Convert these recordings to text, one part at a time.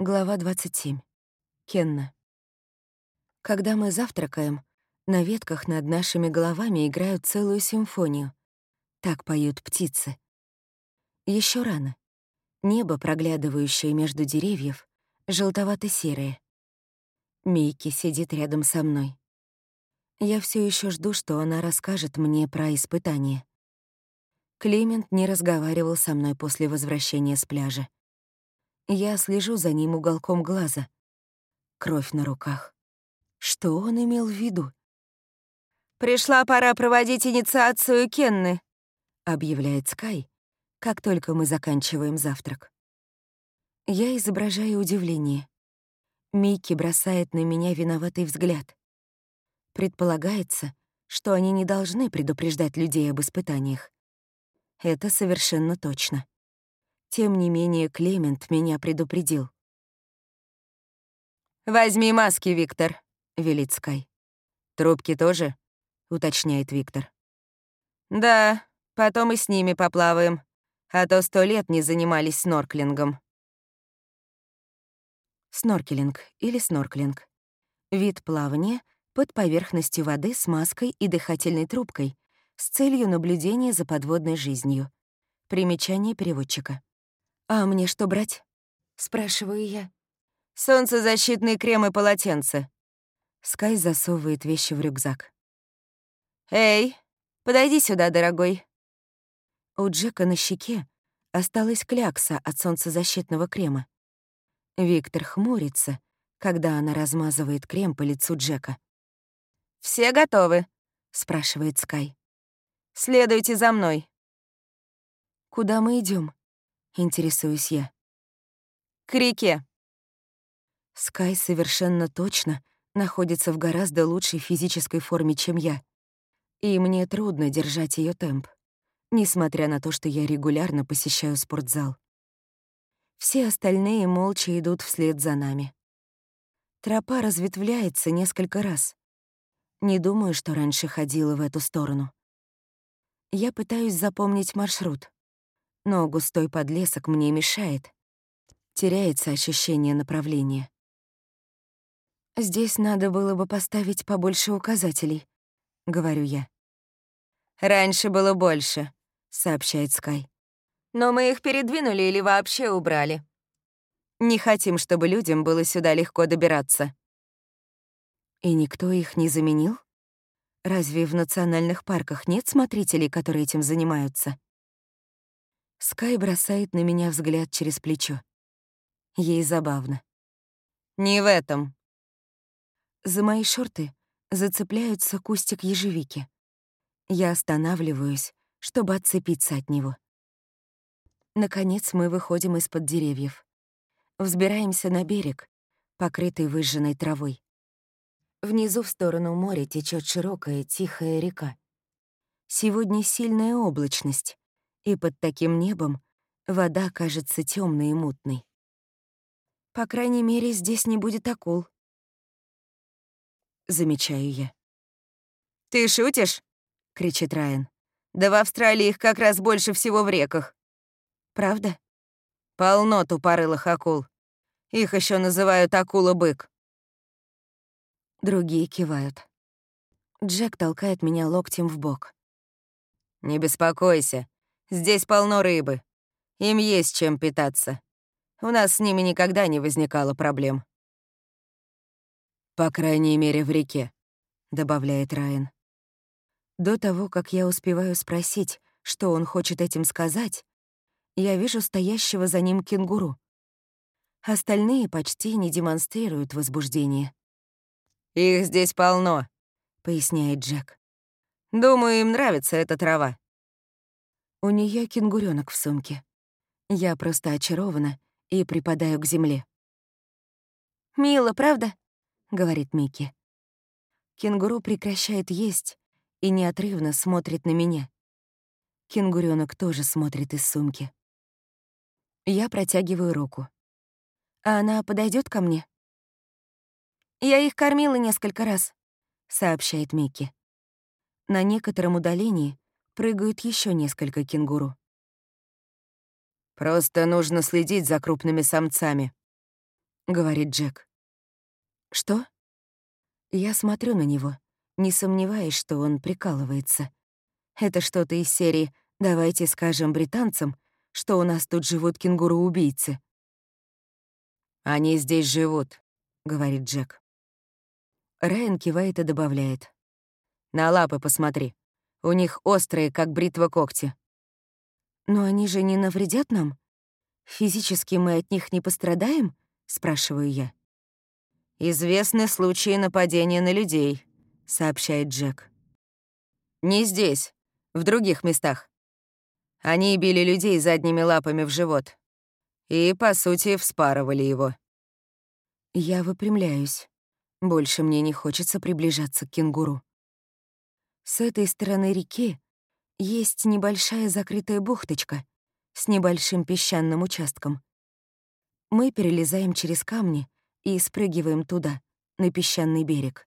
Глава 27. Кенна. Когда мы завтракаем, на ветках над нашими головами играют целую симфонию. Так поют птицы. Еще рано. Небо, проглядывающее между деревьев, желтовато-серое. Мейки сидит рядом со мной. Я все еще жду, что она расскажет мне про испытание. Климент не разговаривал со мной после возвращения с пляжа. Я слежу за ним уголком глаза. Кровь на руках. Что он имел в виду? «Пришла пора проводить инициацию Кенны», — объявляет Скай, как только мы заканчиваем завтрак. Я изображаю удивление. Микки бросает на меня виноватый взгляд. Предполагается, что они не должны предупреждать людей об испытаниях. Это совершенно точно. Тем не менее, Клемент меня предупредил. «Возьми маски, Виктор», — велит Скай. «Трубки тоже?» — уточняет Виктор. «Да, потом и с ними поплаваем, а то сто лет не занимались снорклингом». Сноркелинг или снорклинг. Вид плавания под поверхностью воды с маской и дыхательной трубкой с целью наблюдения за подводной жизнью. Примечание переводчика. «А мне что брать?» — спрашиваю я. «Солнцезащитный крем и полотенце». Скай засовывает вещи в рюкзак. «Эй, подойди сюда, дорогой». У Джека на щеке осталась клякса от солнцезащитного крема. Виктор хмурится, когда она размазывает крем по лицу Джека. «Все готовы?» — спрашивает Скай. «Следуйте за мной». «Куда мы идем? Интересуюсь я. К реке. Скай совершенно точно находится в гораздо лучшей физической форме, чем я. И мне трудно держать ее темп, несмотря на то, что я регулярно посещаю спортзал. Все остальные молча идут вслед за нами. Тропа разветвляется несколько раз. Не думаю, что раньше ходила в эту сторону. Я пытаюсь запомнить маршрут но густой подлесок мне мешает. Теряется ощущение направления. «Здесь надо было бы поставить побольше указателей», — говорю я. «Раньше было больше», — сообщает Скай. «Но мы их передвинули или вообще убрали. Не хотим, чтобы людям было сюда легко добираться». «И никто их не заменил? Разве в национальных парках нет смотрителей, которые этим занимаются?» Скай бросает на меня взгляд через плечо. Ей забавно. «Не в этом». За мои шорты зацепляются кустик ежевики. Я останавливаюсь, чтобы отцепиться от него. Наконец мы выходим из-под деревьев. Взбираемся на берег, покрытый выжженной травой. Внизу в сторону моря течет широкая тихая река. Сегодня сильная облачность, и под таким небом вода кажется темной и мутной. По крайней мере, здесь не будет акул. Замечаю я. «Ты шутишь?» — кричит Райан. «Да в Австралии их как раз больше всего в реках». «Правда?» «Полно тупорылых акул. Их еще называют акула-бык». Другие кивают. Джек толкает меня локтем в бок. «Не беспокойся, Здесь полно рыбы. Им есть чем питаться. У нас с ними никогда не возникало проблем. «По крайней мере, в реке», — добавляет Райан. До того, как я успеваю спросить, что он хочет этим сказать, я вижу стоящего за ним кенгуру. Остальные почти не демонстрируют возбуждение. «Их здесь полно», — поясняет Джек. «Думаю, им нравится эта трава. У нее кенгуренок в сумке. Я просто очарована и припадаю к земле. «Мило, правда?» — говорит Микки. Кенгуру прекращает есть и неотрывно смотрит на меня. Кенгуренок тоже смотрит из сумки. Я протягиваю руку. «А она подойдет ко мне?» «Я их кормила несколько раз», — сообщает Микки. На некотором удалении прыгают еще несколько кенгуру. «Просто нужно следить за крупными самцами», говорит Джек. «Что?» Я смотрю на него, не сомневаясь, что он прикалывается. Это что-то из серии «Давайте скажем британцам, что у нас тут живут кенгуру-убийцы». «Они здесь живут», — говорит Джек. Райан кивает и добавляет. «На лапы посмотри. У них острые, как бритва когти». «Но они же не навредят нам? Физически мы от них не пострадаем?» — спрашиваю я. «Известны случаи нападения на людей», — сообщает Джек. «Не здесь, в других местах. Они били людей задними лапами в живот. И, по сути, вспарывали его». Я выпрямляюсь. Больше мне не хочется приближаться к кенгуру. С этой стороны реки есть небольшая закрытая бухточка с небольшим песчаным участком. Мы перелезаем через камни и спрыгиваем туда, на песчаный берег.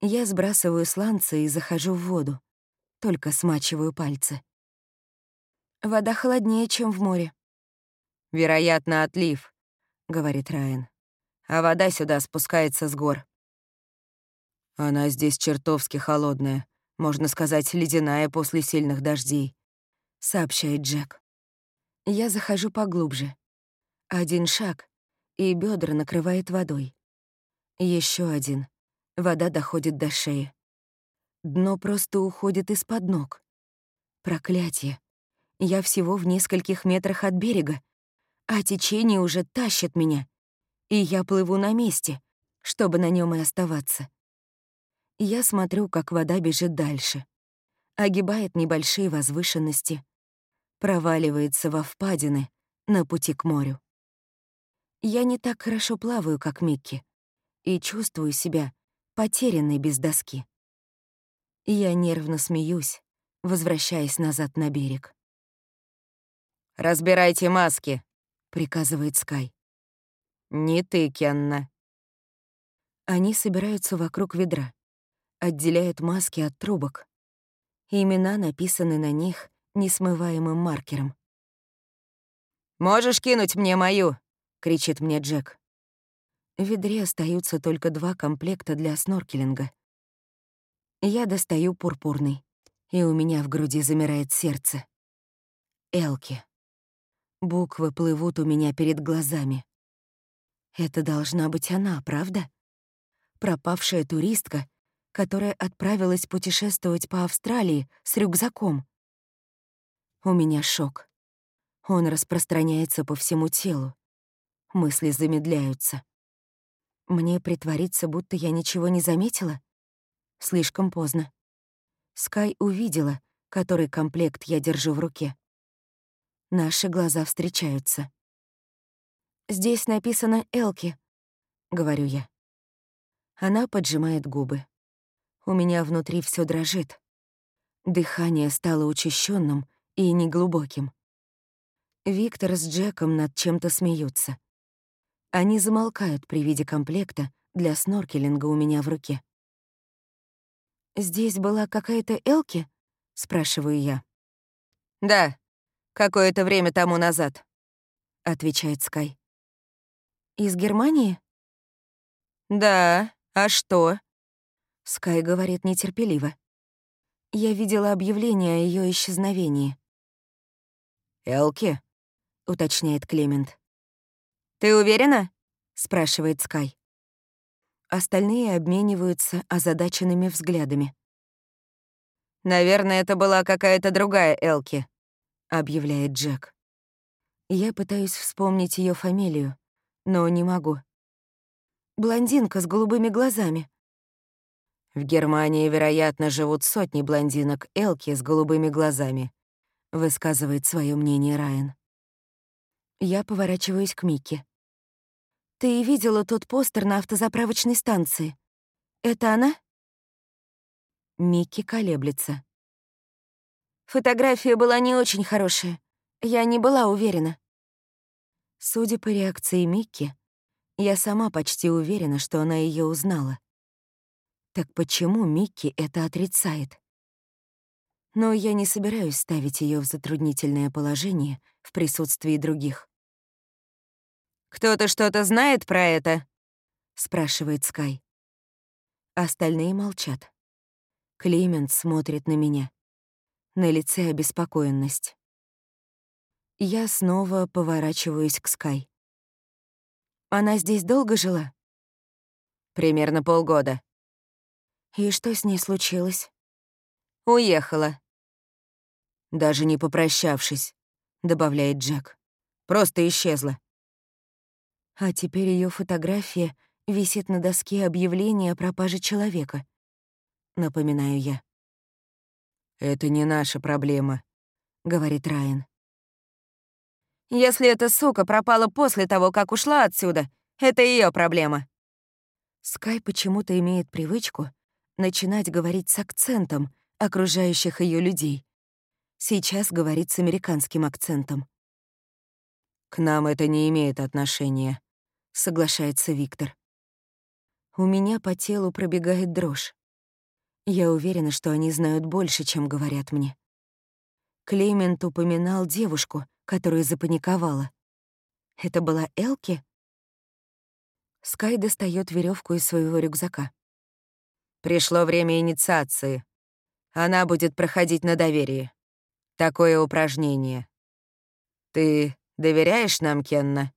Я сбрасываю сланцы и захожу в воду, только смачиваю пальцы. Вода холоднее, чем в море. «Вероятно, отлив», — говорит Райан. «А вода сюда спускается с гор». «Она здесь чертовски холодная, можно сказать, ледяная после сильных дождей», — сообщает Джек. Я захожу поглубже. Один шаг, и бедра накрывает водой. Еще один. Вода доходит до шеи. Дно просто уходит из-под ног. Проклятие. Я всего в нескольких метрах от берега, а течение уже тащит меня, и я плыву на месте, чтобы на нем и оставаться. Я смотрю, как вода бежит дальше, огибает небольшие возвышенности, проваливается во впадины на пути к морю. Я не так хорошо плаваю, как Микки, и чувствую себя потерянной без доски. Я нервно смеюсь, возвращаясь назад на берег. «Разбирайте маски», — приказывает Скай. «Не ты, Кенна». Они собираются вокруг ведра, отделяют маски от трубок. Имена написаны на них несмываемым маркером. «Можешь кинуть мне мою?» кричит мне Джек. В ведре остаются только два комплекта для сноркелинга. Я достаю пурпурный, и у меня в груди замирает сердце. Элки. Буквы плывут у меня перед глазами. Это должна быть она, правда? Пропавшая туристка, которая отправилась путешествовать по Австралии с рюкзаком. У меня шок. Он распространяется по всему телу. Мысли замедляются. Мне притвориться, будто я ничего не заметила? Слишком поздно. Скай увидела, который комплект я держу в руке. Наши глаза встречаются. «Здесь написано «Элки», — говорю я. Она поджимает губы. У меня внутри все дрожит. Дыхание стало учащенным и неглубоким. Виктор с Джеком над чем-то смеются. Они замолкают при виде комплекта для сноркелинга у меня в руке. «Здесь была какая-то Элки?» — спрашиваю я. «Да, какое-то время тому назад», — отвечает Скай. «Из Германии?» «Да, а что?» Скай говорит нетерпеливо. Я видела объявление о ее исчезновении. «Элки?» — уточняет Клемент. «Ты уверена?» — спрашивает Скай. Остальные обмениваются озадаченными взглядами. «Наверное, это была какая-то другая Элки», — объявляет Джек. Я пытаюсь вспомнить ее фамилию, но не могу. Блондинка с голубыми глазами. В Германии, вероятно, живут сотни блондинок Элки с голубыми глазами, высказывает свое мнение Райан. Я поворачиваюсь к Микки. Ты видела тот постер на автозаправочной станции. Это она? Микки колеблется. Фотография была не очень хорошая. Я не была уверена. Судя по реакции Микки, я сама почти уверена, что она ее узнала. Так почему Микки это отрицает? Но я не собираюсь ставить ее в затруднительное положение в присутствии других. «Кто-то что-то знает про это?» — спрашивает Скай. Остальные молчат. Климент смотрит на меня. На лице обеспокоенность. Я снова поворачиваюсь к Скай. Она здесь долго жила? Примерно полгода. И что с ней случилось? Уехала. Даже не попрощавшись, добавляет Джек. Просто исчезла. А теперь ее фотография висит на доске объявления о пропаже человека. Напоминаю я. «Это не наша проблема», — говорит Райан. «Если эта сука пропала после того, как ушла отсюда, это ее проблема». Скай почему-то имеет привычку начинать говорить с акцентом окружающих ее людей. Сейчас говорит с американским акцентом. «К нам это не имеет отношения», — соглашается Виктор. У меня по телу пробегает дрожь. Я уверена, что они знают больше, чем говорят мне. Клемент упоминал девушку, которая запаниковала. Это была Элки? Скай достает веревку из своего рюкзака. Пришло время инициации. Она будет проходить на доверии. Такое упражнение. Ты доверяешь нам, Кенна?